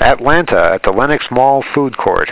Atlanta at the Lenox Mall Food Court.